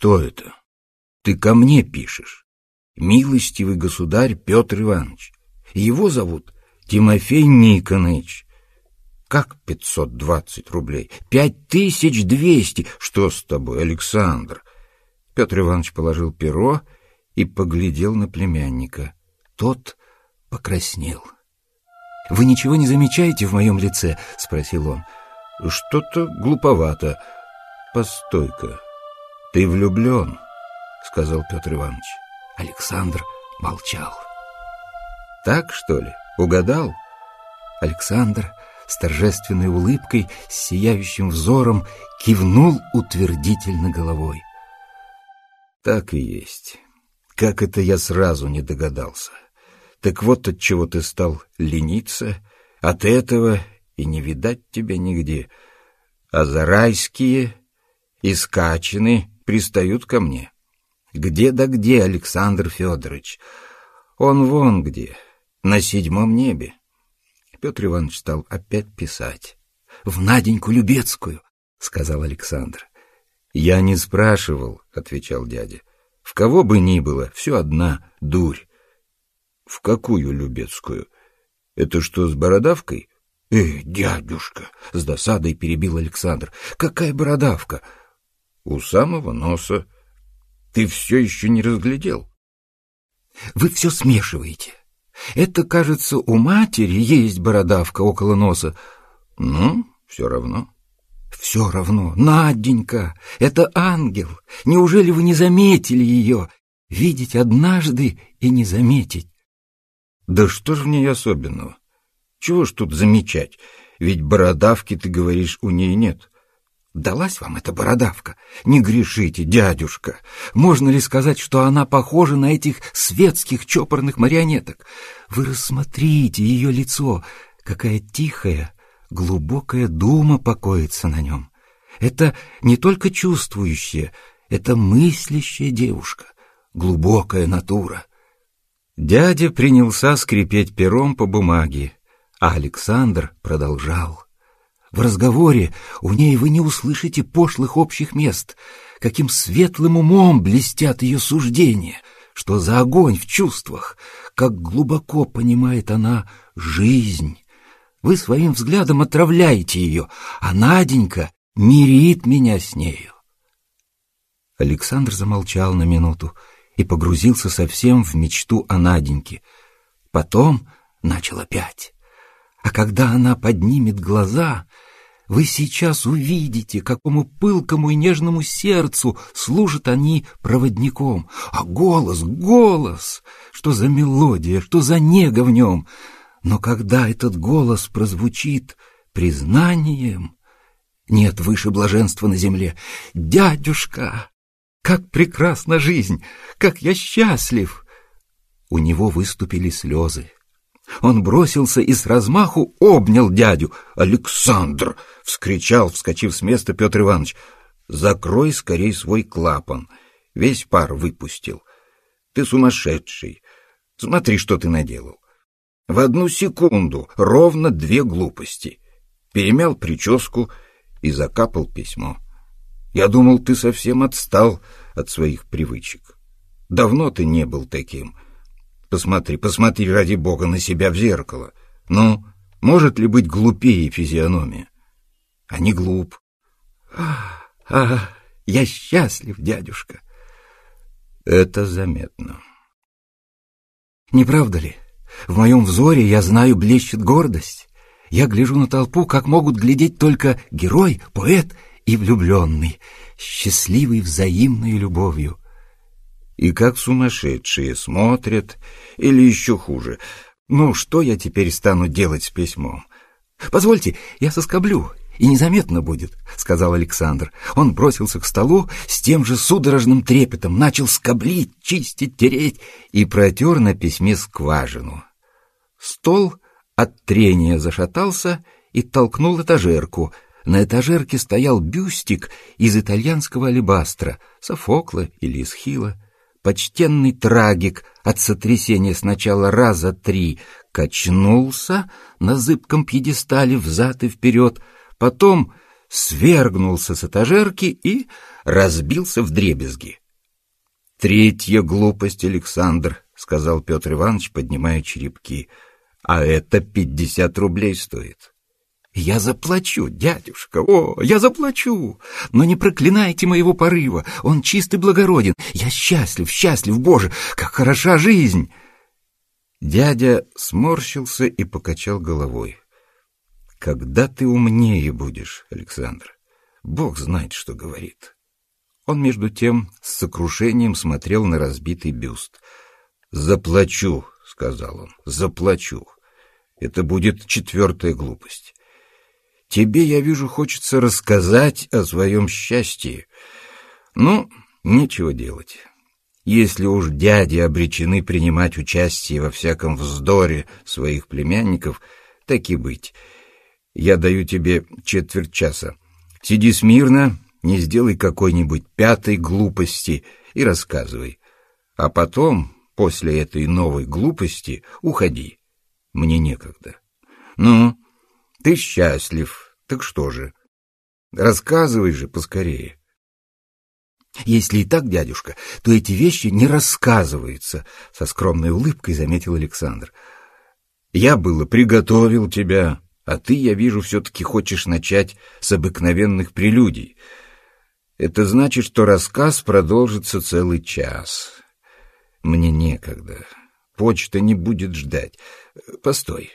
Что это? Ты ко мне пишешь. Милостивый государь Петр Иванович. Его зовут Тимофей Никоныч. Как пятьсот двадцать рублей? Пять тысяч двести. Что с тобой, Александр? Петр Иванович положил перо и поглядел на племянника. Тот покраснел. — Вы ничего не замечаете в моем лице? — спросил он. — Что-то глуповато. Постой-ка. Ты влюблен? — сказал Петр Иванович. Александр молчал. — Так, что ли? Угадал? Александр с торжественной улыбкой, с сияющим взором, кивнул утвердительно головой. Так и есть. Как это я сразу не догадался. Так вот от чего ты стал лениться, от этого и не видать тебя нигде. А зарайские и скачины пристают ко мне. Где да где, Александр Федорович? Он вон где, на седьмом небе. Петр Иванович стал опять писать. — В Наденьку Любецкую, — сказал Александр. — Я не спрашивал, — отвечал дядя. — В кого бы ни было, все одна дурь. — В какую Любецкую? Это что, с бородавкой? — Эх, дядюшка! — с досадой перебил Александр. — Какая бородавка? — У самого носа. Ты все еще не разглядел. — Вы все смешиваете. Это, кажется, у матери есть бородавка около носа. Ну, все равно. Все равно. Наденька, это ангел. Неужели вы не заметили ее? Видеть однажды и не заметить. Да что ж в ней особенного? Чего ж тут замечать? Ведь бородавки, ты говоришь, у ней нет. Далась вам эта бородавка? Не грешите, дядюшка. Можно ли сказать, что она похожа на этих светских чопорных марионеток? Вы рассмотрите ее лицо, какая тихая, глубокая дума покоится на нем. Это не только чувствующая, это мыслящая девушка, глубокая натура. Дядя принялся скрипеть пером по бумаге, а Александр продолжал. В разговоре у ней вы не услышите пошлых общих мест, каким светлым умом блестят ее суждения, что за огонь в чувствах, как глубоко понимает она жизнь. Вы своим взглядом отравляете ее, а Наденька мирит меня с нею. Александр замолчал на минуту и погрузился совсем в мечту о Наденьке. Потом начал опять. А когда она поднимет глаза, вы сейчас увидите, какому пылкому и нежному сердцу служат они проводником. А голос, голос! Что за мелодия, что за нега в нем! Но когда этот голос прозвучит признанием, нет выше блаженства на земле. «Дядюшка, как прекрасна жизнь! Как я счастлив!» У него выступили слезы. Он бросился и с размаху обнял дядю. «Александр!» — вскричал, вскочив с места Петр Иванович. «Закрой скорей свой клапан. Весь пар выпустил. Ты сумасшедший. Смотри, что ты наделал. В одну секунду ровно две глупости. Перемял прическу и закапал письмо. Я думал, ты совсем отстал от своих привычек. Давно ты не был таким». Посмотри, посмотри ради бога на себя в зеркало. Ну, может ли быть глупее физиономия? А не глуп. А, а, я счастлив, дядюшка. Это заметно. Не правда ли? В моем взоре, я знаю, блещет гордость. Я гляжу на толпу, как могут глядеть только герой, поэт и влюбленный, счастливый взаимной любовью и как сумасшедшие смотрят, или еще хуже. Ну, что я теперь стану делать с письмом? Позвольте, я соскоблю, и незаметно будет, — сказал Александр. Он бросился к столу с тем же судорожным трепетом, начал скоблить, чистить, тереть и протер на письме скважину. Стол от трения зашатался и толкнул этажерку. На этажерке стоял бюстик из итальянского алебастра, Софокла или Исхила почтенный трагик от сотрясения сначала раза три качнулся на зыбком пьедестале взад и вперед, потом свергнулся с этажерки и разбился в дребезги. Третья глупость, Александр, — сказал Петр Иванович, поднимая черепки, — а это пятьдесят рублей стоит. «Я заплачу, дядюшка, о, я заплачу! Но не проклинайте моего порыва, он чист и благороден. Я счастлив, счастлив, Боже, как хороша жизнь!» Дядя сморщился и покачал головой. «Когда ты умнее будешь, Александр? Бог знает, что говорит». Он, между тем, с сокрушением смотрел на разбитый бюст. «Заплачу», — сказал он, — «заплачу. Это будет четвертая глупость. Тебе, я вижу, хочется рассказать о своем счастье. Ну, нечего делать. Если уж дяди обречены принимать участие во всяком вздоре своих племянников, так и быть. Я даю тебе четверть часа. Сиди смирно, не сделай какой-нибудь пятой глупости и рассказывай. А потом, после этой новой глупости, уходи. Мне некогда. Ну, ты счастлив, так что же? Рассказывай же поскорее. Если и так, дядюшка, то эти вещи не рассказываются, со скромной улыбкой заметил Александр. Я было приготовил тебя, а ты, я вижу, все-таки хочешь начать с обыкновенных прелюдий. Это значит, что рассказ продолжится целый час. Мне некогда. Почта не будет ждать. Постой.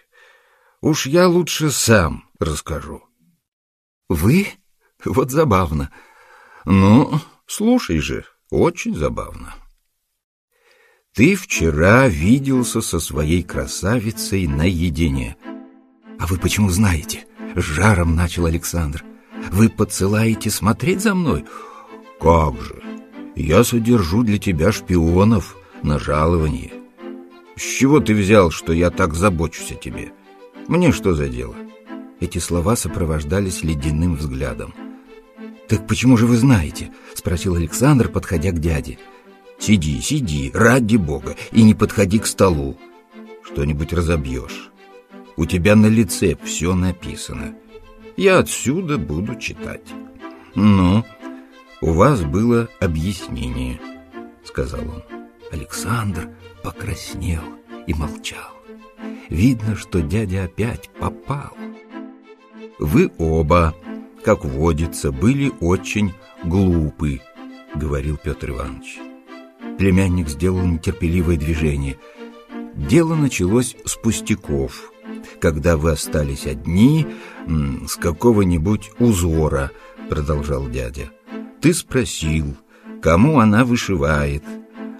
Уж я лучше сам расскажу. Вы? Вот забавно. Ну, слушай же, очень забавно. Ты вчера виделся со своей красавицей наедине. А вы почему знаете? Жаром начал Александр. Вы подсылаете смотреть за мной? Как же? Я содержу для тебя шпионов на жалование. С чего ты взял, что я так забочусь о тебе? — мне что за дело? Эти слова сопровождались ледяным взглядом. «Так почему же вы знаете?» — спросил Александр, подходя к дяде. «Сиди, сиди, ради бога, и не подходи к столу. Что-нибудь разобьешь. У тебя на лице все написано. Я отсюда буду читать». «Ну, у вас было объяснение», — сказал он. Александр покраснел и молчал. Видно, что дядя опять попал. «Вы оба, как водится, были очень глупы», — говорил Петр Иванович. Племянник сделал нетерпеливое движение. Дело началось с пустяков, когда вы остались одни с какого-нибудь узора, — продолжал дядя. Ты спросил, кому она вышивает.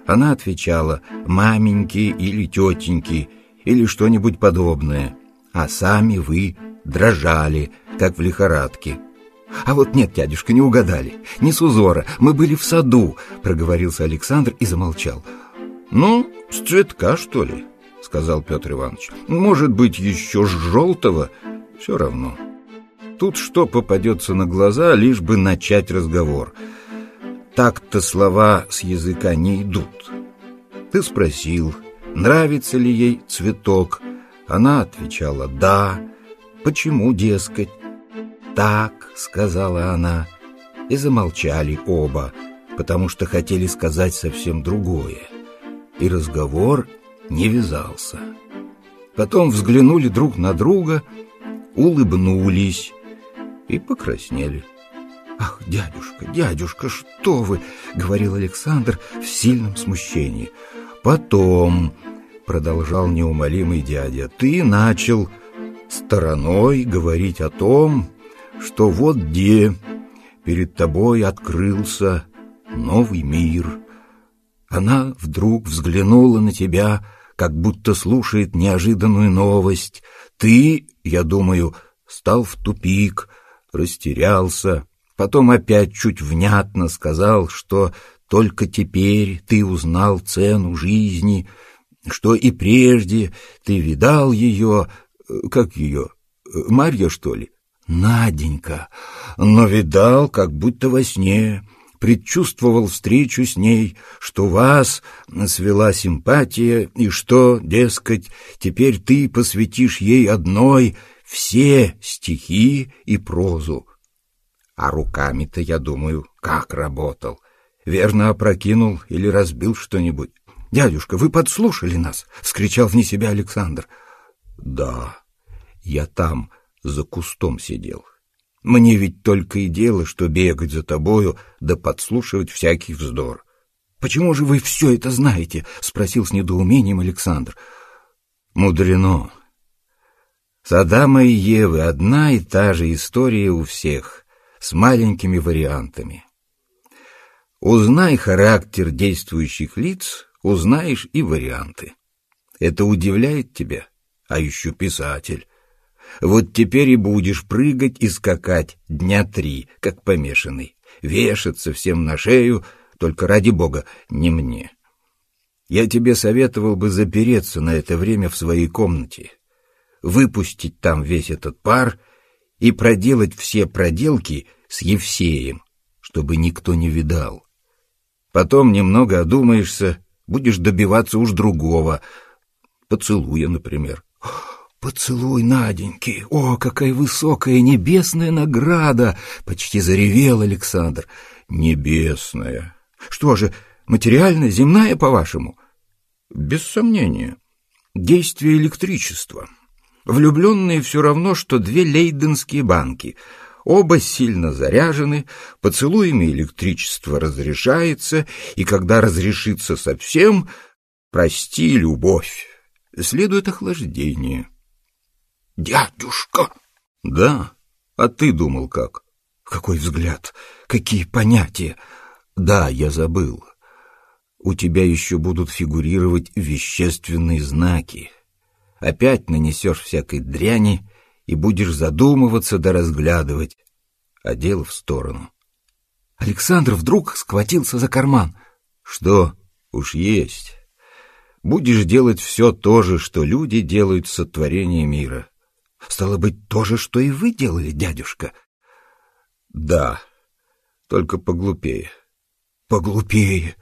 Она отвечала, маменьки или тетеньки, или что-нибудь подобное, а сами вы дрожали, как в лихорадке. «А вот нет, дядюшка, не угадали. Не с узора. Мы были в саду», — проговорился Александр и замолчал. «Ну, с цветка, что ли?» — сказал Петр Иванович. «Может быть, еще желтого? Все равно. Тут что попадется на глаза, лишь бы начать разговор. Так-то слова с языка не идут. Ты спросил, нравится ли ей цветок. Она отвечала «да». «Почему, дескать?» «Так», — сказала она, и замолчали оба, потому что хотели сказать совсем другое. И разговор не вязался. Потом взглянули друг на друга, улыбнулись и покраснели. «Ах, дядюшка, дядюшка, что вы!» — говорил Александр в сильном смущении. «Потом», — продолжал неумолимый дядя, — «ты начал стороной говорить о том, что вот где перед тобой открылся новый мир. Она вдруг взглянула на тебя, как будто слушает неожиданную новость. Ты, я думаю, стал в тупик, растерялся, потом опять чуть внятно сказал, что только теперь ты узнал цену жизни, что и прежде ты видал ее, как ее, Марья, что ли? Наденька, но видал, как будто во сне, предчувствовал встречу с ней, что вас свела симпатия, и что, дескать, теперь ты посвятишь ей одной все стихи и прозу. А руками-то, я думаю, Как работал? Верно опрокинул или разбил что-нибудь? «Дядюшка, вы подслушали нас!» — вскричал вне себя Александр. «Да, я там, за кустом сидел. Мне ведь только и дело, что бегать за тобою да подслушивать всякий вздор. «Почему же вы все это знаете?» — спросил с недоумением Александр. «Мудрено. С Адама и Евы одна и та же история у всех, с маленькими вариантами. Узнай характер действующих лиц, узнаешь и варианты. Это удивляет тебя? А еще писатель. Вот теперь и будешь прыгать и скакать дня три, как помешанный, вешаться всем на шею, только ради бога, не мне. Я тебе советовал бы запереться на это время в своей комнате, выпустить там весь этот пар и проделать все проделки с Евсеем, чтобы никто не видал. Потом немного одумаешься Будешь добиваться уж другого. Поцелуя, например. «Поцелуй, Наденьки! О, какая высокая небесная награда!» — почти заревел Александр. «Небесная! Что же, материальная, земная, по-вашему?» «Без сомнения. Действие электричества. Влюбленные все равно, что две лейденские банки — Оба сильно заряжены, поцелуями электричество разрешается, и когда разрешится совсем, прости, любовь, следует охлаждение. «Дядюшка!» «Да, а ты думал как?» «Какой взгляд? Какие понятия?» «Да, я забыл. У тебя еще будут фигурировать вещественные знаки. Опять нанесешь всякой дряни, и будешь задумываться да разглядывать, а дело в сторону. Александр вдруг схватился за карман. Что? Уж есть. Будешь делать все то же, что люди делают в сотворении мира. Стало быть, то же, что и вы делали, дядюшка. Да, только поглупее. Поглупее.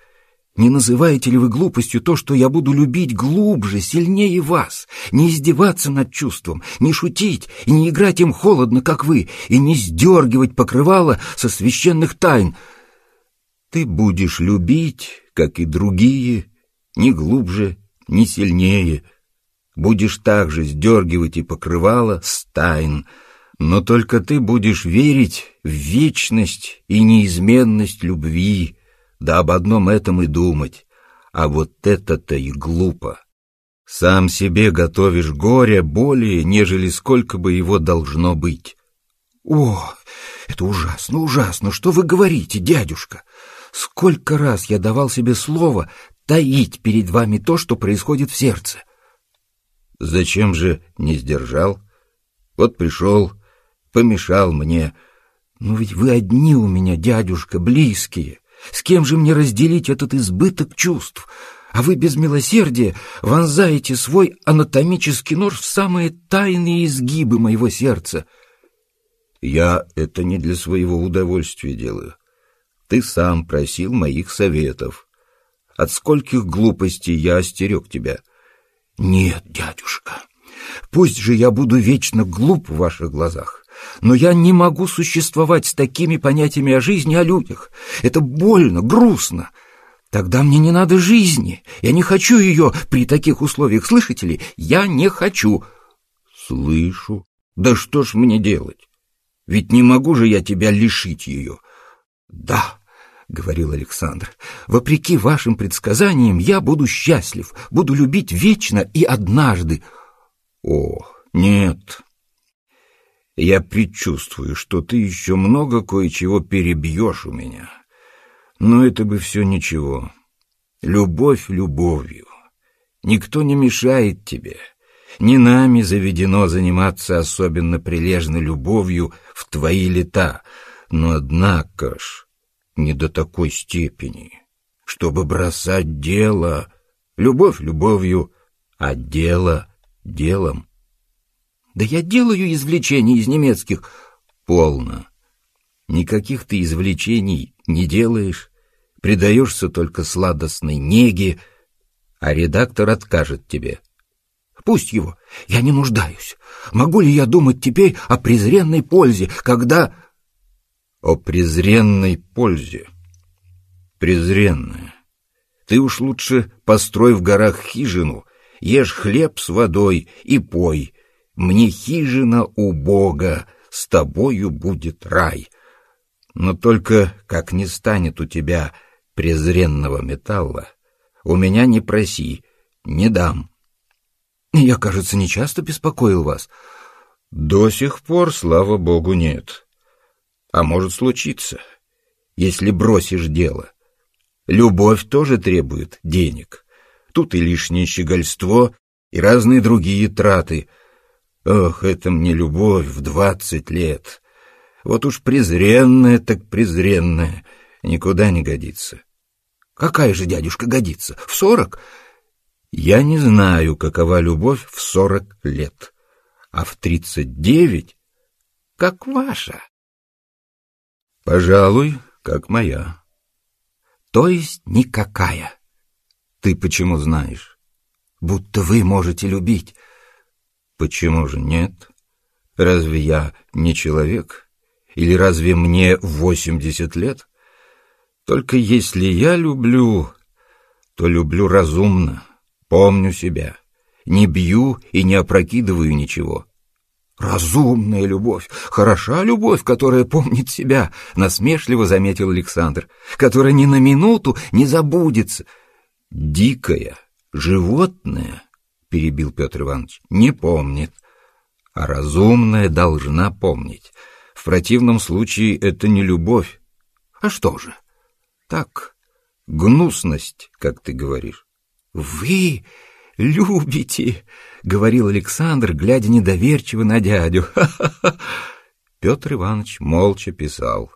Не называете ли вы глупостью то, что я буду любить глубже, сильнее вас, не издеваться над чувством, не шутить и не играть им холодно, как вы, и не сдергивать покрывало со священных тайн? Ты будешь любить, как и другие, не глубже, не сильнее. Будешь также сдергивать и покрывало с тайн, но только ты будешь верить в вечность и неизменность любви, да об одном этом и думать. А вот это-то и глупо. Сам себе готовишь горе более, нежели сколько бы его должно быть. О, это ужасно, ужасно, что вы говорите, дядюшка? Сколько раз я давал себе слово таить перед вами то, что происходит в сердце. Зачем же не сдержал? Вот пришел, помешал мне. Но ведь вы одни у меня, дядюшка, близкие. С кем же мне разделить этот избыток чувств? А вы без милосердия вонзаете свой анатомический нож в самые тайные изгибы моего сердца. Я это не для своего удовольствия делаю. Ты сам просил моих советов. От скольких глупостей я остерег тебя? Нет, дядюшка, пусть же я буду вечно глуп в ваших глазах. Но я не могу существовать с такими понятиями о жизни, о людях. Это больно, грустно. Тогда мне не надо жизни. Я не хочу ее при таких условиях. Слышите ли? Я не хочу. Слышу. Да что ж мне делать? Ведь не могу же я тебя лишить ее. Да, — говорил Александр, — вопреки вашим предсказаниям я буду счастлив, буду любить вечно и однажды. О, нет, я предчувствую, что ты еще много кое-чего перебьешь у меня. Но это бы все ничего. Любовь любовью. Никто не мешает тебе. Не нами заведено заниматься особенно прилежной любовью в твои лета. Но однако ж, не до такой степени, чтобы бросать дело. Любовь любовью, а дело делом. Да я делаю извлечения из немецких. Полно. Никаких ты извлечений не делаешь, предаешься только сладостной неге, а редактор откажет тебе. Пусть его, я не нуждаюсь. Могу ли я думать теперь о презренной пользе, когда... о презренной пользе. Презренная. Ты уж лучше построй в горах хижину, ешь хлеб с водой и пой. Мне хижина у Бога, с тобою будет рай. Но только, как не станет у тебя презренного металла, у меня не проси, не дам. Я, кажется, не часто беспокоил вас. До сих пор, слава богу, нет. А может случиться, если бросишь дело. Любовь тоже требует денег. Тут и лишнее щегольство, и разные другие траты. Ох, это мне любовь в двадцать лет. Вот уж презренная так презренная, никуда не годится. Какая же, дядюшка, годится? В сорок? Я не знаю, какова любовь в сорок лет, а в тридцать девять, как ваша. Пожалуй, как моя. То есть никакая. Ты почему знаешь? Будто вы можете любить. Почему же нет? Разве я не человек? Или разве мне восемьдесят лет? Только если я люблю, то люблю разумно, помню себя, не бью и не опрокидываю ничего. «Разумная любовь, хороша любовь, которая помнит себя», — насмешливо заметил Александр, «которая ни на минуту не забудется». «Дикая, животное», — перебил Петр Иванович, — «не помнит, а разумная должна помнить. В противном случае это не любовь. А что же? Так, гнусность, как ты говоришь. Вы любите, — говорил Александр, глядя недоверчиво на дядю. Петр Иванович молча писал.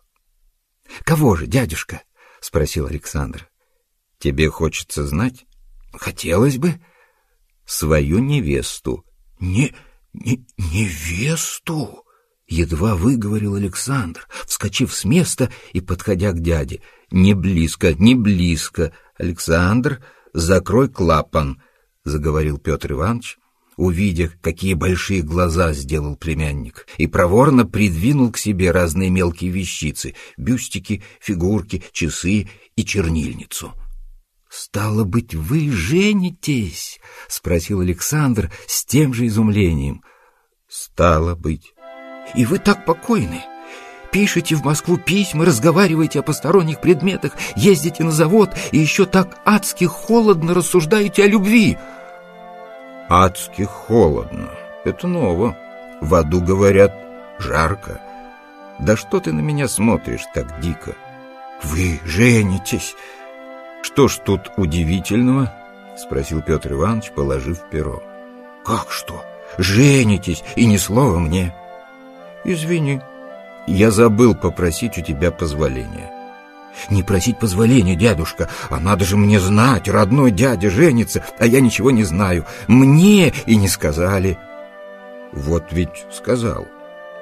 — Кого же, дядюшка? — спросил Александр. — Тебе хочется знать? — Хотелось бы. — Свою невесту. — Не... не... невесту? — едва выговорил Александр, вскочив с места и подходя к дяде. — Не близко, не близко. Александр, закрой клапан, — заговорил Петр Иванович, увидя, какие большие глаза сделал племянник, и проворно придвинул к себе разные мелкие вещицы — бюстики, фигурки, часы и чернильницу. «Стало быть, вы женитесь?» — спросил Александр с тем же изумлением. «Стало быть». «И вы так покойны?» Пишете в Москву письма, разговариваете о посторонних предметах, ездите на завод и еще так адски холодно рассуждаете о любви. Адски холодно. Это ново. В аду, говорят, жарко. Да что ты на меня смотришь так дико? Вы женитесь. Что ж тут удивительного? Спросил Петр Иванович, положив перо. Как что? Женитесь, и ни слова мне. Извини, я забыл попросить у тебя позволения. Не просить позволения, дядюшка, а надо же мне знать, родной дядя женится, а я ничего не знаю. Мне и не сказали. Вот ведь сказал.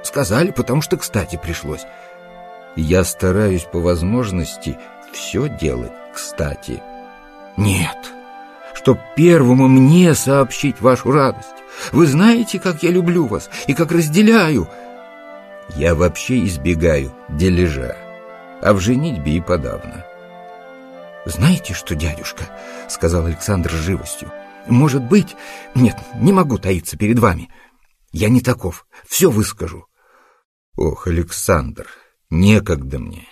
Сказали, потому что кстати пришлось. Я стараюсь по возможности все делать кстати. Нет, чтоб первому мне сообщить вашу радость. Вы знаете, как я люблю вас и как разделяю. Я вообще избегаю дележа а в женитьбе и подавно. «Знаете что, дядюшка?» — сказал Александр с живостью. «Может быть... Нет, не могу таиться перед вами. Я не таков. Все выскажу». «Ох, Александр, некогда мне.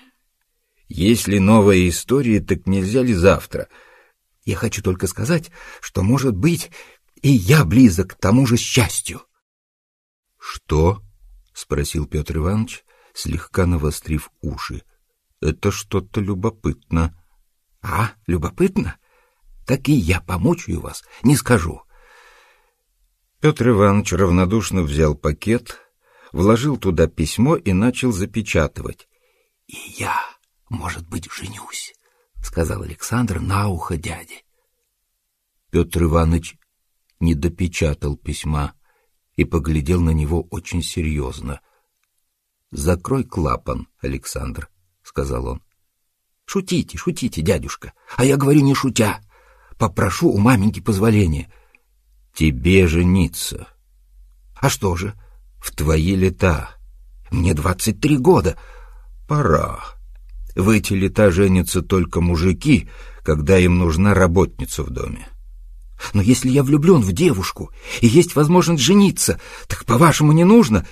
Если новая история, так нельзя ли завтра?» «Я хочу только сказать, что, может быть, и я близок к тому же счастью». «Что?» — спросил Петр Иванович, слегка навострив уши. Это что-то любопытно. А, любопытно? Так и я помучаю вас, не скажу. Петр Иванович равнодушно взял пакет, вложил туда письмо и начал запечатывать. — И я, может быть, женюсь, — сказал Александр на ухо дяде. Петр Иванович не допечатал письма и поглядел на него очень серьезно. — Закрой клапан, Александр, — сказал он. — Шутите, шутите, дядюшка, а я говорю не шутя. Попрошу у маменьки позволения. — Тебе жениться. — А что же? — В твои лета. — Мне двадцать три года. — пора. В эти лета женятся только мужики, когда им нужна работница в доме. Но если я влюблен в девушку и есть возможность жениться, так, по-вашему, не нужно?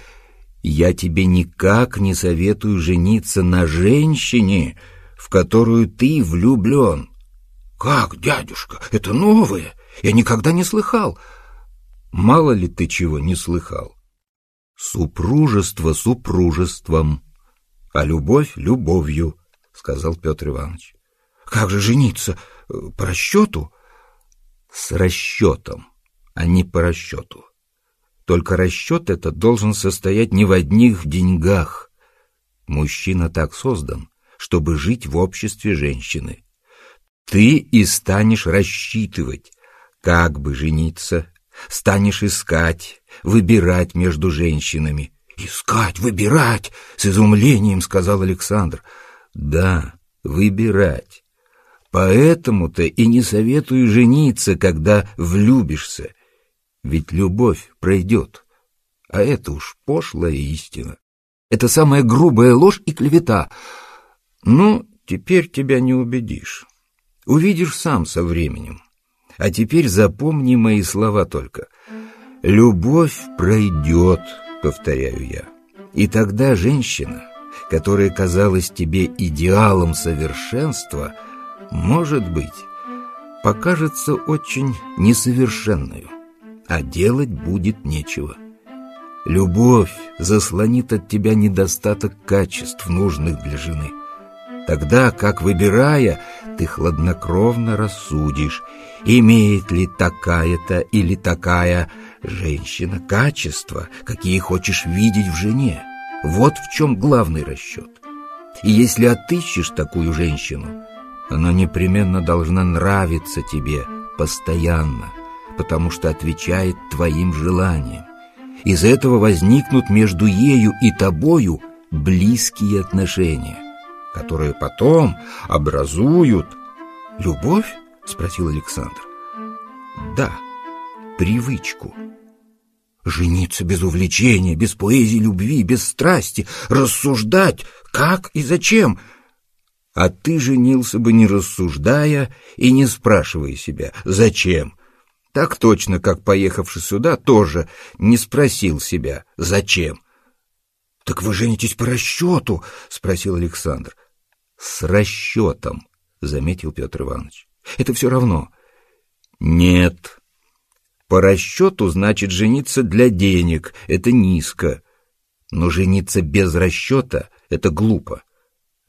Я тебе никак не советую жениться на женщине, в которую ты влюблен. Как, дядюшка, это новое, я никогда не слыхал. Мало ли ты чего не слыхал. Супружество супружеством, а любовь любовью, сказал Петр Иванович. Как же жениться? По расчету? С расчетом, а не по расчету. Только расчет этот должен состоять не в одних деньгах. Мужчина так создан, чтобы жить в обществе женщины. Ты и станешь рассчитывать, как бы жениться, станешь искать, выбирать между женщинами. «Искать, выбирать!» — с изумлением сказал Александр. «Да, выбирать. Поэтому-то и не советую жениться, когда влюбишься. Ведь любовь пройдет. А это уж пошлая истина. Это самая грубая ложь и клевета. Ну, теперь тебя не убедишь. Увидишь сам со временем. А теперь запомни мои слова только. Любовь пройдет, повторяю я. И тогда женщина, которая казалась тебе идеалом совершенства, может быть, покажется очень несовершенной а делать будет нечего. Любовь заслонит от тебя недостаток качеств, нужных для жены. Тогда, как выбирая, ты хладнокровно рассудишь, имеет ли такая-то или такая женщина качества, какие хочешь видеть в жене. Вот в чем главный расчет. И если отыщешь такую женщину, она непременно должна нравиться тебе постоянно – потому что отвечает твоим желаниям. Из этого возникнут между ею и тобою близкие отношения, которые потом образуют... «Любовь?» — спросил Александр. «Да, привычку». Жениться без увлечения, без поэзии любви, без страсти, рассуждать, как и зачем. А ты женился бы не рассуждая и не спрашивая себя, зачем, так точно, как поехавший сюда, тоже не спросил себя, зачем. — Так вы женитесь по расчету? — спросил Александр. — С расчетом, — заметил Петр Иванович. — Это все равно. — Нет. По расчету значит жениться для денег, это низко. Но жениться без расчета — это глупо.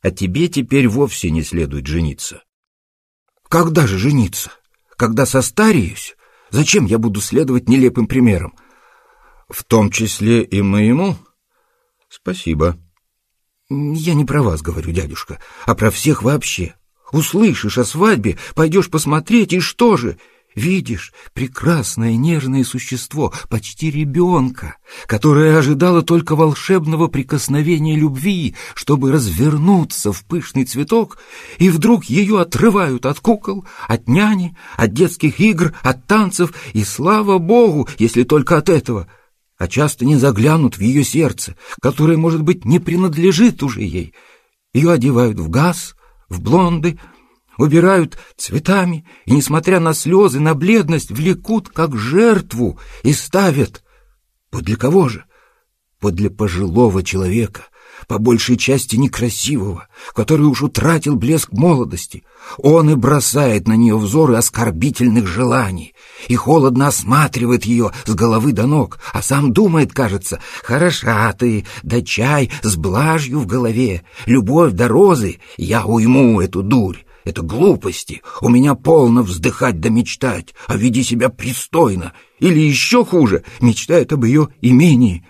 А тебе теперь вовсе не следует жениться. — Когда же жениться? Когда состареюсь? Зачем я буду следовать нелепым примерам? В том числе и моему? Спасибо. Я не про вас говорю, дядюшка, а про всех вообще. Услышишь о свадьбе, пойдешь посмотреть, и что же? Видишь, прекрасное нежное существо, почти ребенка, которое ожидало только волшебного прикосновения любви, чтобы развернуться в пышный цветок, и вдруг ее отрывают от кукол, от няни, от детских игр, от танцев, и слава богу, если только от этого, а часто не заглянут в ее сердце, которое, может быть, не принадлежит уже ей. Ее одевают в газ, в блонды, убирают цветами и, несмотря на слезы, на бледность, влекут как жертву и ставят. Подле кого же? Подле пожилого человека, по большей части некрасивого, который уж утратил блеск молодости. Он и бросает на нее взоры оскорбительных желаний и холодно осматривает ее с головы до ног, а сам думает, кажется, «Хороша ты, да чай с блажью в голове, любовь до розы, я уйму эту дурь». Это глупости. У меня полно вздыхать да мечтать, а веди себя пристойно. Или еще хуже, мечтает об ее имении.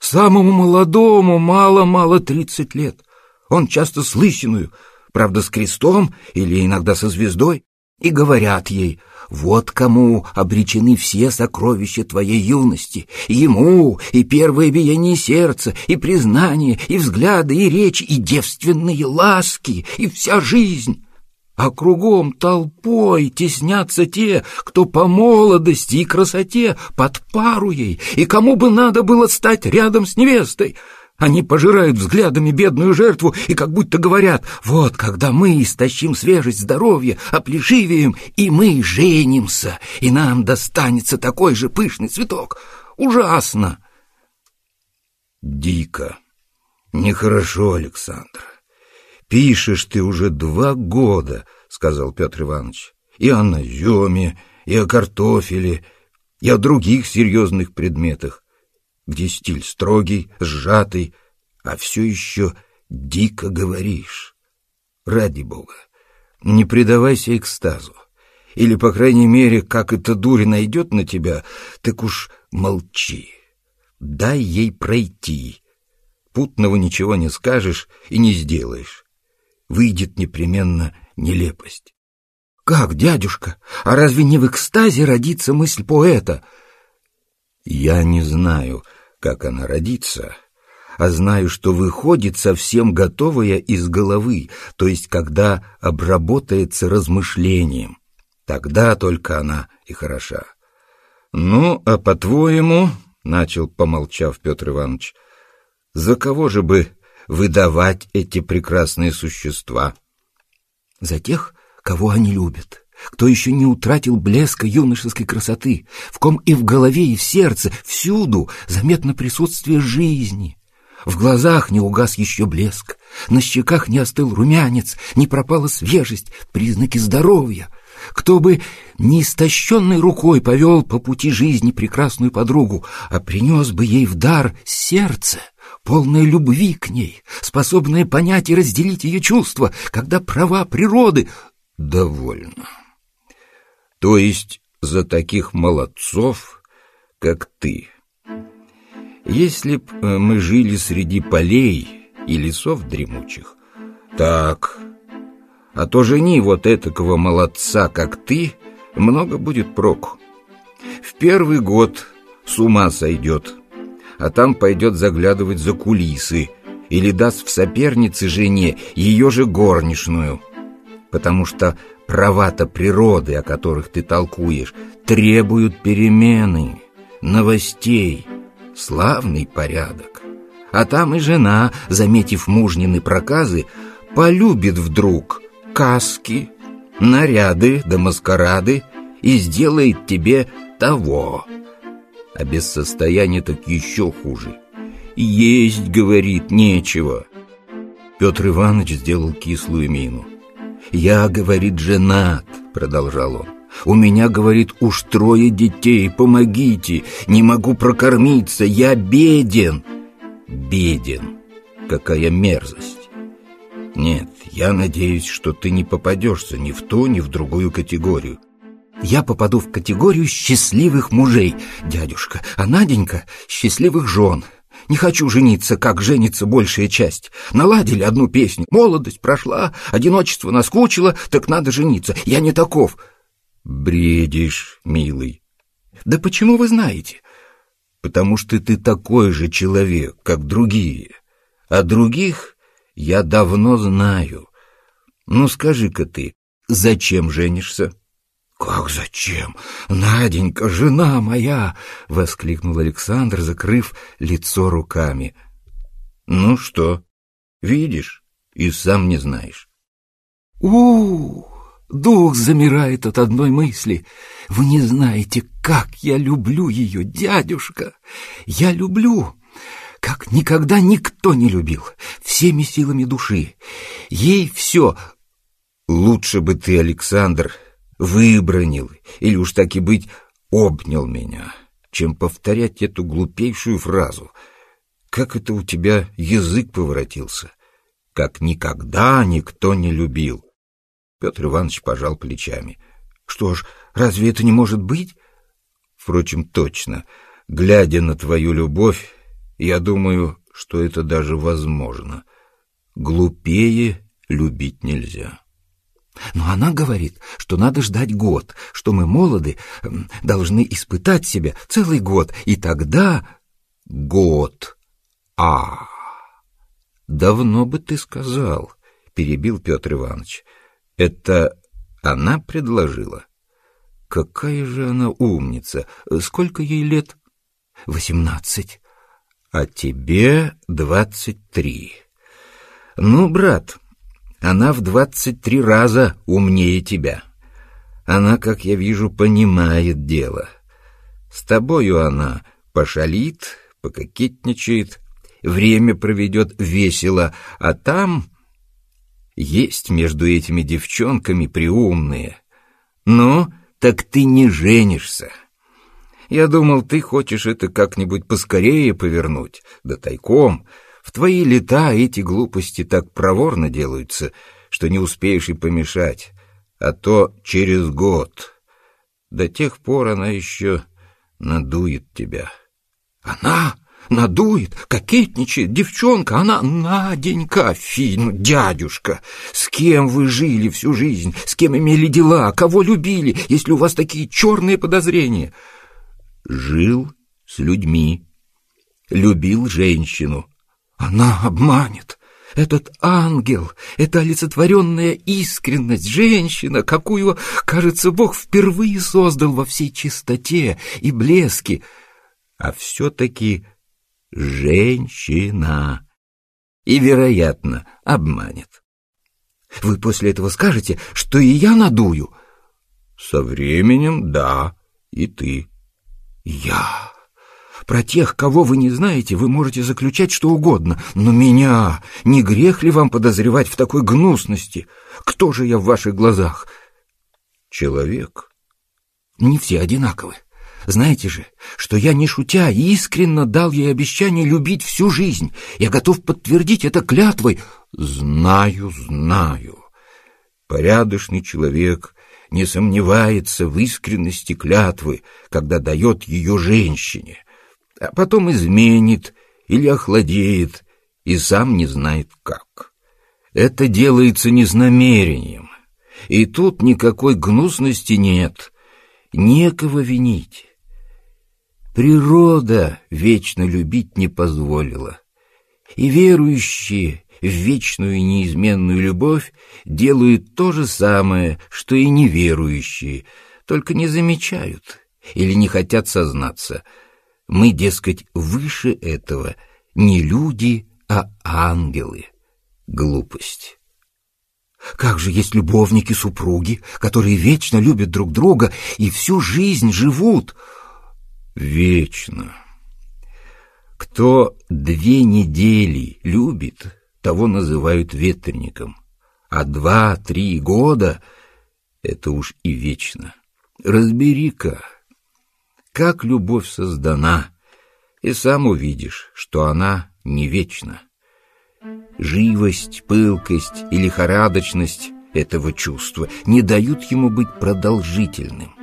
Самому молодому мало-мало тридцать лет. Он часто с лысиную, правда, с крестом или иногда со звездой. И говорят ей, вот кому обречены все сокровища твоей юности. Ему и первое биение сердца, и признание, и взгляды, и речь, и девственные ласки, и вся жизнь а кругом толпой теснятся те, кто по молодости и красоте под пару ей, и кому бы надо было стать рядом с невестой. Они пожирают взглядами бедную жертву и как будто говорят, вот когда мы истощим свежесть здоровья, оплешивеем, и мы женимся, и нам достанется такой же пышный цветок. Ужасно! Дико. Нехорошо, Александр. Пишешь ты уже два года, сказал Петр Иванович, и о наземе, и о картофеле, и о других серьезных предметах, где стиль строгий, сжатый, а все еще дико говоришь. Ради бога, не предавайся экстазу. Или, по крайней мере, как эта дурь найдет на тебя, так уж молчи. Дай ей пройти. Путного ничего не скажешь и не сделаешь. Выйдет непременно нелепость. «Как, дядюшка? А разве не в экстазе родится мысль поэта?» «Я не знаю, как она родится, а знаю, что выходит совсем готовая из головы, то есть когда обработается размышлением. Тогда только она и хороша. Ну, а по-твоему, — начал, помолчав Петр Иванович, — за кого же бы выдавать эти прекрасные существа? За тех, кого они любят, кто еще не утратил блеска юношеской красоты, в ком и в голове, и в сердце, всюду заметно присутствие жизни. В глазах не угас еще блеск, на щеках не остыл румянец, не пропала свежесть, признаки здоровья. Кто бы неистощенной рукой повел по пути жизни прекрасную подругу, а принес бы ей в дар сердце, полное любви к ней, способное понять и разделить ее чувства, когда права природы довольно. То есть за таких молодцов, как ты. Если б э, мы жили среди полей и лесов дремучих, так, а то жени вот этакого молодца, как ты, много будет проку. В первый год с ума сойдет, а там пойдет заглядывать за кулисы или даст в сопернице жене ее же горничную — потому что права-то природы, о которых ты толкуешь, требуют перемены, новостей, славный порядок. А там и жена, заметив мужнины проказы, полюбит вдруг каски, наряды да маскарады и сделает тебе того. А без состояния так еще хуже. Есть, говорит, нечего. Петр Иванович сделал кислую мину. «Я, — говорит, — женат», — продолжал он. «У меня, — говорит, — уж трое детей, помогите, не могу прокормиться, я беден». «Беден? Какая мерзость!» «Нет, я надеюсь, что ты не попадешься ни в ту, ни в другую категорию». «Я попаду в категорию счастливых мужей, дядюшка, а Наденька — счастливых жен». Не хочу жениться, как женится большая часть. Наладили одну песню. Молодость прошла, одиночество наскучило, так надо жениться. Я не таков. Бредишь, милый. Да почему вы знаете? Потому что ты такой же человек, как другие. А других я давно знаю. Ну, скажи-ка ты, зачем женишься? «Как зачем? Наденька, жена моя!» — воскликнул Александр, закрыв лицо руками. «Ну что, видишь, и сам не знаешь». у, -у Дух замирает от одной мысли. Вы не знаете, как я люблю ее, дядюшка! Я люблю!» как никогда никто не любил, всеми силами души. Ей все... Лучше бы ты, Александр, выбронил, или уж так и быть, обнял меня, чем повторять эту глупейшую фразу. Как это у тебя язык поворотился? Как никогда никто не любил. Петр Иванович пожал плечами. Что ж, разве это не может быть? Впрочем, точно. Глядя на твою любовь, я думаю, что это даже возможно. Глупее любить нельзя. Но она говорит, что надо ждать год, что мы молоды, должны испытать себя целый год, и тогда... Год. А, давно бы ты сказал, перебил Петр Иванович. Это она предложила? Какая же она умница! Сколько ей лет? Восемнадцать. А тебе двадцать три. Ну, брат, она в двадцать три раза умнее тебя. Она, как я вижу, понимает дело. С тобою она пошалит, пококетничает, время проведет весело, а там есть между этими девчонками приумные. Ну, так ты не женишься. Я думал, ты хочешь это как-нибудь поскорее повернуть, да тайком. В твои лета эти глупости так проворно делаются, что не успеешь и помешать, а то через год. До тех пор она еще надует тебя. Она надует, кокетничает, девчонка, она Наденька, фи, ну, дядюшка. С кем вы жили всю жизнь, с кем имели дела, кого любили, если у вас такие черные подозрения? Жил с людьми, любил женщину. Она обманет. Этот ангел, эта олицетворенная искренность, женщина, какую, кажется, Бог впервые создал во всей чистоте и блеске, а все-таки женщина и, вероятно, обманет. Вы после этого скажете, что и я надую? Со временем, да, и ты. Я... Про тех, кого вы не знаете, вы можете заключать что угодно, но меня... Не грех ли вам подозревать в такой гнусности? Кто же я в ваших глазах? Человек. Не все одинаковы. Знаете же, что я не шутя искренне дал ей обещание любить всю жизнь. Я готов подтвердить это клятвой. Знаю, знаю. Порядочный человек не сомневается в искренности клятвы, когда дает ее женщине, а потом изменит или охладеет и сам не знает как. Это делается не с намерением, и тут никакой гнусности нет, некого винить. Природа вечно любить не позволила. И верующие в вечную и неизменную любовь делают то же самое, что и неверующие, только не замечают или не хотят сознаться. Мы, дескать, выше этого не люди, а ангелы. Глупость. Как же есть любовники-супруги, которые вечно любят друг друга и всю жизнь живут — вечно. Кто две недели любит, того называют ветреником, а два-три года — это уж и вечно. Разбери-ка, как любовь создана, и сам увидишь, что она не вечна. Живость, пылкость и лихорадочность этого чувства не дают ему быть продолжительным.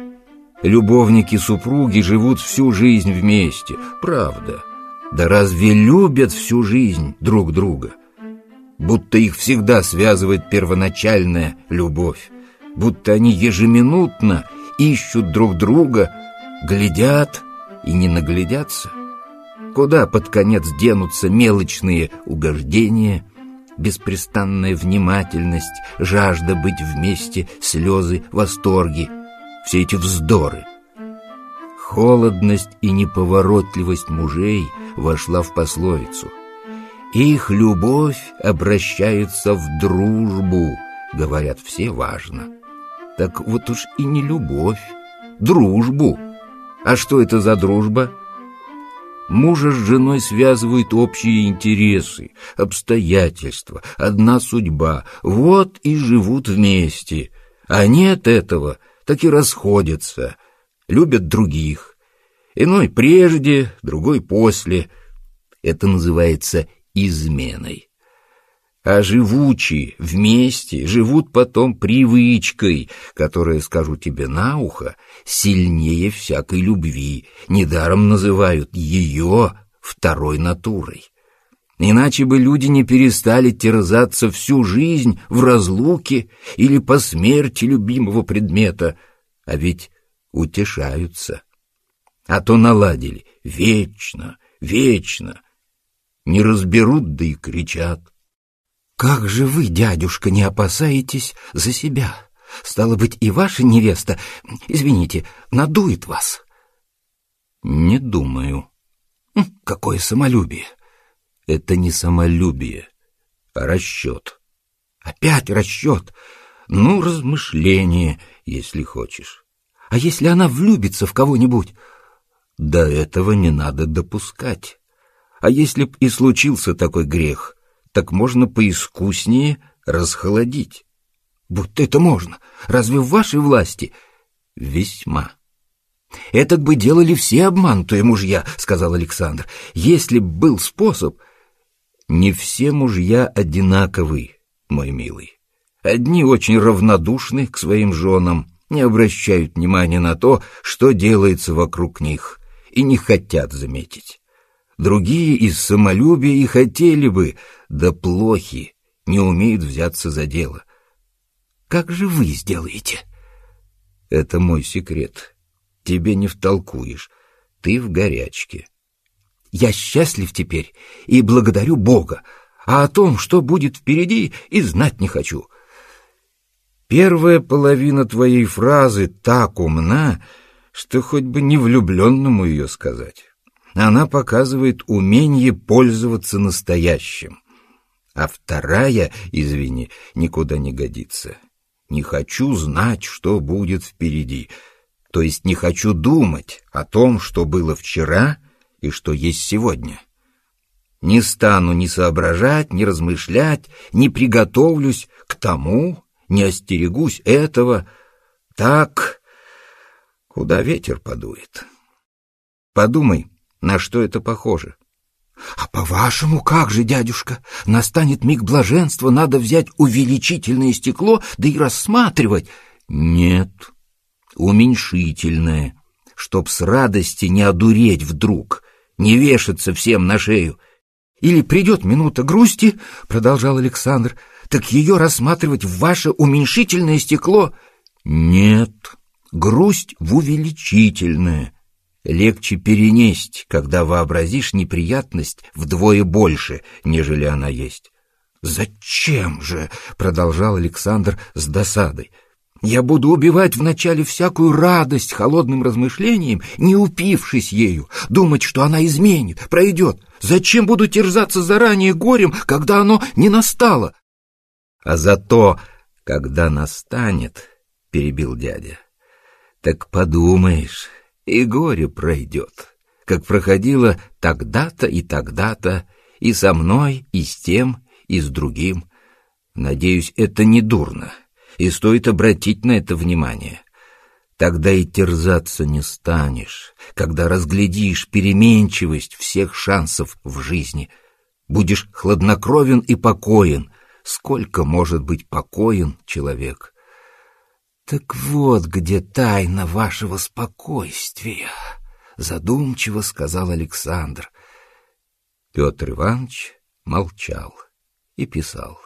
Любовники-супруги живут всю жизнь вместе. Правда. Да разве любят всю жизнь друг друга? Будто их всегда связывает первоначальная любовь. Будто они ежеминутно ищут друг друга, глядят и не наглядятся. Куда под конец денутся мелочные угождения, беспрестанная внимательность, жажда быть вместе, слезы, восторги — все эти вздоры. Холодность и неповоротливость мужей вошла в пословицу. Их любовь обращается в дружбу, говорят все важно. Так вот уж и не любовь, дружбу. А что это за дружба? Мужа с женой связывают общие интересы, обстоятельства, одна судьба. Вот и живут вместе. А нет этого так и расходятся, любят других. Иной прежде, другой после. Это называется изменой. А живучие вместе живут потом привычкой, которая, скажу тебе на ухо, сильнее всякой любви. Недаром называют ее второй натурой. Иначе бы люди не перестали терзаться всю жизнь в разлуке или по смерти любимого предмета, а ведь утешаются. А то наладили вечно, вечно. Не разберут, да и кричат. «Как же вы, дядюшка, не опасаетесь за себя? Стало быть, и ваша невеста, извините, надует вас?» «Не думаю». Какое самолюбие! Это не самолюбие, а расчет. Опять расчет. Ну, размышление, если хочешь. А если она влюбится в кого-нибудь? До этого не надо допускать. А если б и случился такой грех, так можно поискуснее расхолодить. Будто это можно. Разве в вашей власти? Весьма. «Это бы делали все обманутые мужья», — сказал Александр. «Если б был способ...» «Не все мужья одинаковы, мой милый. Одни очень равнодушны к своим женам, не обращают внимания на то, что делается вокруг них, и не хотят заметить. Другие из самолюбия и хотели бы, да плохи, не умеют взяться за дело. Как же вы сделаете? Это мой секрет. Тебе не втолкуешь. Ты в горячке. Я счастлив теперь и благодарю Бога, а о том, что будет впереди, и знать не хочу. Первая половина твоей фразы так умна, что хоть бы не влюбленному ее сказать. Она показывает умение пользоваться настоящим. А вторая, извини, никуда не годится. Не хочу знать, что будет впереди. То есть не хочу думать о том, что было вчера и что есть сегодня. Не стану ни соображать, ни размышлять, не приготовлюсь к тому, не остерегусь этого. Так, куда ветер подует. Подумай, на что это похоже. А по-вашему, как же, дядюшка? Настанет миг блаженства, надо взять увеличительное стекло, да и рассматривать. Нет, уменьшительное, чтоб с радости не одуреть вдруг, не вешаться всем на шею. Или придет минута грусти, продолжал Александр, так ее рассматривать в ваше уменьшительное стекло? Нет, грусть в увеличительное легче перенесть, когда вообразишь неприятность вдвое больше, нежели она есть. «Зачем же?» — продолжал Александр с досадой. «Я буду убивать вначале всякую радость холодным размышлением, не упившись ею, думать, что она изменит, пройдет. Зачем буду терзаться заранее горем, когда оно не настало?» «А зато, когда настанет, — перебил дядя, — так подумаешь, и горе пройдет, как проходило тогда-то и тогда-то, и со мной, и с тем, и с другим. Надеюсь, это не дурно, и стоит обратить на это внимание. Тогда и терзаться не станешь, когда разглядишь переменчивость всех шансов в жизни. Будешь хладнокровен и покоен. Сколько может быть покоен человек? «Так вот где тайна вашего спокойствия», — задумчиво сказал Александр. Петр Иванович молчал и писал.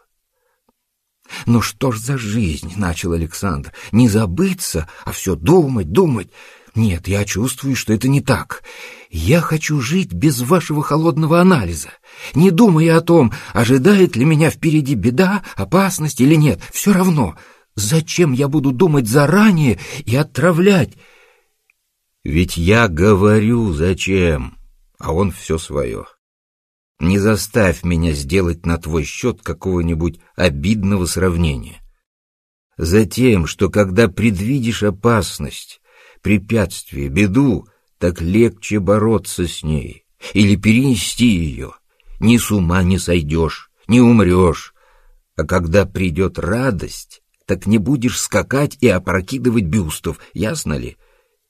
«Ну что ж за жизнь?» — начал Александр. «Не забыться, а все думать, думать. Нет, я чувствую, что это не так. Я хочу жить без вашего холодного анализа, не думая о том, ожидает ли меня впереди беда, опасность или нет. Все равно. Зачем я буду думать заранее и отравлять? Ведь я говорю, зачем, а он все свое. Не заставь меня сделать на твой счет какого-нибудь обидного сравнения. Затем, что когда предвидишь опасность, препятствие, беду, так легче бороться с ней или перенести ее. Ни с ума не сойдешь, не умрешь. А когда придет радость, так не будешь скакать и опрокидывать бюстов, ясно ли?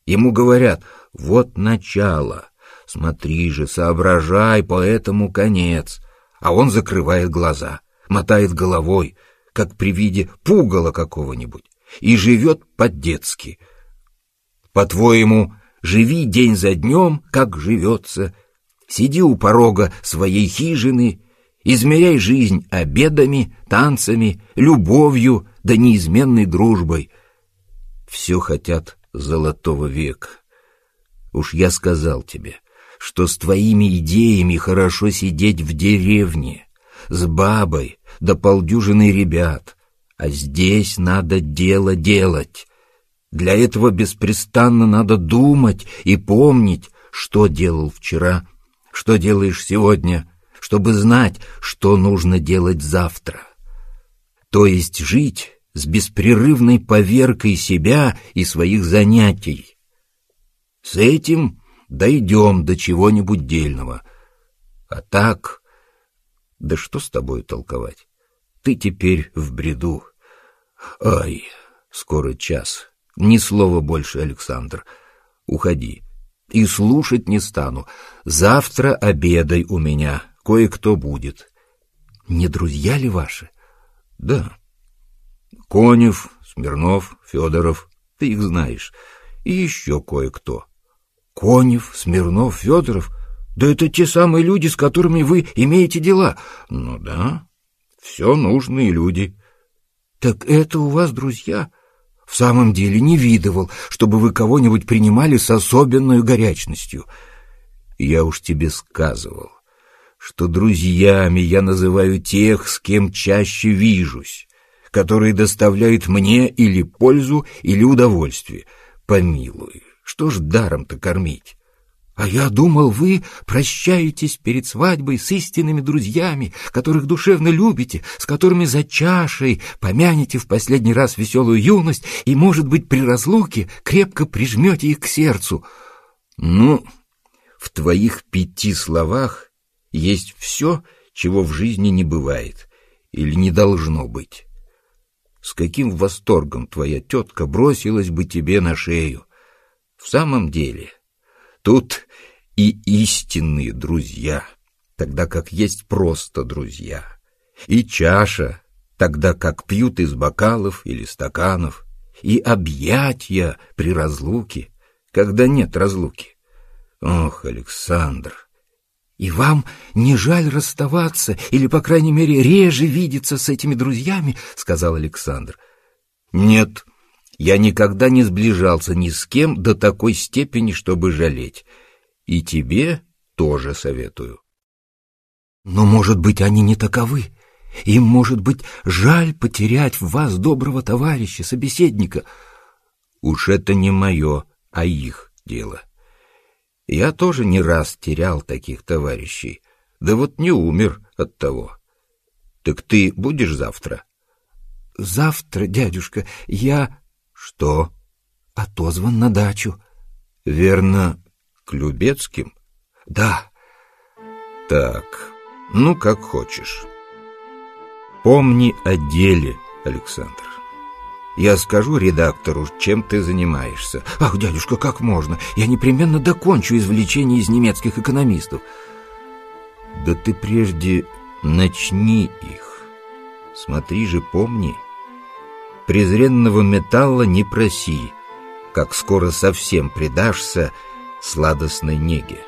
Ему говорят, вот начало, смотри же, соображай, поэтому конец. А он закрывает глаза, мотает головой, как при виде пугала какого-нибудь, и живет по-детски. По-твоему, живи день за днем, как живется, сиди у порога своей хижины, измеряй жизнь обедами, танцами, любовью, да неизменной дружбой. Все хотят золотого века. Уж я сказал тебе, что с твоими идеями хорошо сидеть в деревне, с бабой да полдюжины ребят, а здесь надо дело делать. Для этого беспрестанно надо думать и помнить, что делал вчера, что делаешь сегодня, чтобы знать, что нужно делать завтра. То есть жить с беспрерывной поверкой себя и своих занятий. С этим дойдем до чего-нибудь дельного. А так... Да что с тобой толковать? Ты теперь в бреду. Ай, скоро час. Ни слова больше, Александр. Уходи. И слушать не стану. Завтра обедай у меня. Кое-кто будет. Не друзья ли ваши? Да. Конев, Смирнов, Федоров. Ты их знаешь. И еще кое-кто. Конев, Смирнов, Федоров? Да это те самые люди, с которыми вы имеете дела. Ну да, все нужные люди. Так это у вас друзья? В самом деле не видывал, чтобы вы кого-нибудь принимали с особенной горячностью. Я уж тебе сказывал, что друзьями я называю тех, с кем чаще вижусь, которые доставляют мне или пользу, или удовольствие. Помилуй, что ж даром-то кормить? А я думал, вы прощаетесь перед свадьбой с истинными друзьями, которых душевно любите, с которыми за чашей помянете в последний раз веселую юность и, может быть, при разлуке крепко прижмете их к сердцу. Ну, в твоих пяти словах есть все, чего в жизни не бывает или не должно быть. С каким восторгом твоя тетка бросилась бы тебе на шею. В самом деле... Тут и истинные друзья, тогда как есть просто друзья. И чаша, тогда как пьют из бокалов или стаканов. И объятия при разлуке, когда нет разлуки. Ох, Александр! И вам не жаль расставаться или, по крайней мере, реже видеться с этими друзьями, — сказал Александр. Нет, я никогда не сближался ни с кем до такой степени, чтобы жалеть. И тебе тоже советую. Но, может быть, они не таковы. Им, может быть, жаль потерять в вас доброго товарища, собеседника. Уж это не мое, а их дело. Я тоже не раз терял таких товарищей, да вот не умер от того. Так ты будешь завтра? Завтра, дядюшка, я... Что? Отозван на дачу. Верно, к Любецким? Да. Так, ну как хочешь. Помни о деле, Александр. Я скажу редактору, чем ты занимаешься. Ах, дядюшка, как можно? Я непременно докончу извлечение из немецких экономистов. Да ты прежде начни их. Смотри же, помни, презренного металла не проси, как скоро совсем предашься сладостной неге.